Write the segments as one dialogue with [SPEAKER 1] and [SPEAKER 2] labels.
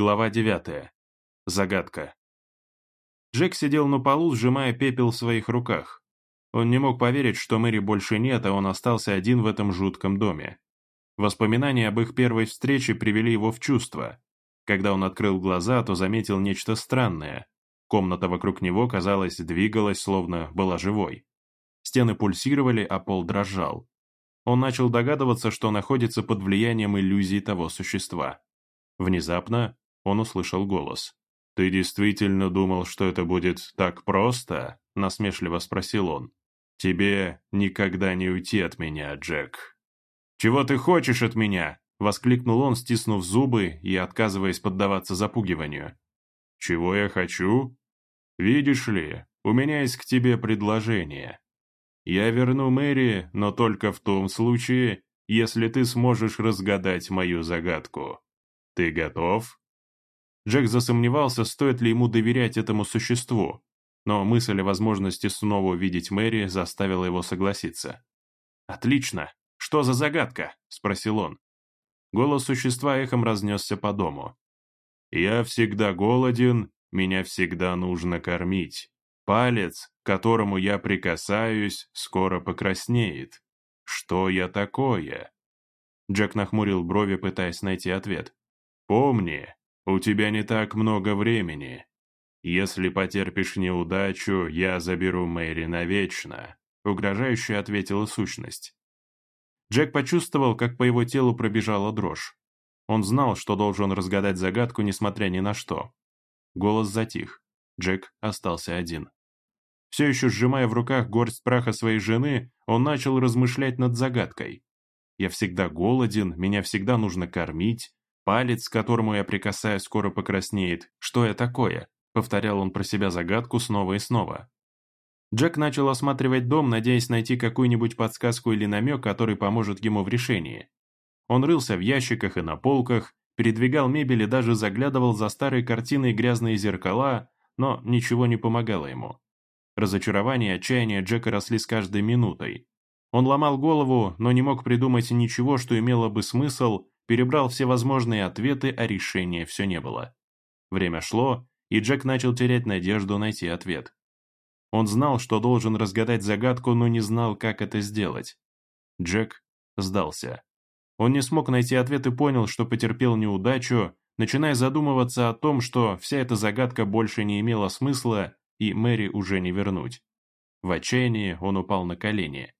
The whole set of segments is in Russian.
[SPEAKER 1] Глава 9. Загадка. Джек сидел на полу, сжимая пепел в своих руках. Он не мог поверить, что Мэри больше нет, а он остался один в этом жутком доме. Воспоминания об их первой встрече привели его в чувство. Когда он открыл глаза, то заметил нечто странное. Комната вокруг него, казалось, двигалась, словно была живой. Стены пульсировали, а пол дрожал. Он начал догадываться, что находится под влиянием иллюзии того существа. Внезапно он услышал голос. «Ты действительно думал, что это будет так просто?» – насмешливо спросил он. «Тебе никогда не уйти от меня, Джек». «Чего ты хочешь от меня?» – воскликнул он, стиснув зубы и отказываясь поддаваться запугиванию. «Чего я хочу? Видишь ли, у меня есть к тебе предложение. Я верну Мэри, но только в том случае, если ты сможешь разгадать мою загадку. Ты готов?» Джек засомневался, стоит ли ему доверять этому существу, но мысль о возможности снова увидеть Мэри заставила его согласиться. «Отлично! Что за загадка?» – спросил он. Голос существа эхом разнесся по дому. «Я всегда голоден, меня всегда нужно кормить. Палец, к которому я прикасаюсь, скоро покраснеет. Что я такое?» Джек нахмурил брови, пытаясь найти ответ. «Помни, у тебя не так много времени. Если потерпишь неудачу, я заберу Мэри навечно», — угрожающе ответила сущность. Джек почувствовал, как по его телу пробежала дрожь. Он знал, что должен разгадать загадку, несмотря ни на что. Голос затих. Джек остался один. Все еще сжимая в руках горсть праха своей жены, он начал размышлять над загадкой. «Я всегда голоден, меня всегда нужно кормить, Палец, к которому я прикасаюсь, скоро покраснеет. Что я такое? Повторял он про себя загадку снова и снова. Джек начал осматривать дом, надеясь найти какую-нибудь подсказку или намек, который поможет ему в решении. Он рылся в ящиках и на полках, передвигал мебель и даже заглядывал за старые картины и грязные зеркала, но ничего не помогало ему. Разочарование и отчаяние Джека росли с каждой минутой. Он ломал голову, но не мог придумать ничего, что имело бы смысл, перебрал все возможные ответы, а решения все не было. Время шло, и Джек начал терять надежду найти ответ. Он знал, что должен разгадать загадку, но не знал, как это сделать. Джек сдался. Он не смог найти ответ и понял, что потерпел неудачу, начиная задумываться о том, что вся эта загадка больше не имела смысла и Мэри уже не вернуть. В отчаянии он упал на колени.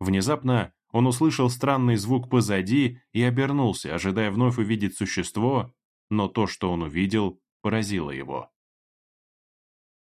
[SPEAKER 1] Внезапно он услышал странный звук позади и обернулся, ожидая вновь увидеть существо, но то, что он увидел, поразило его.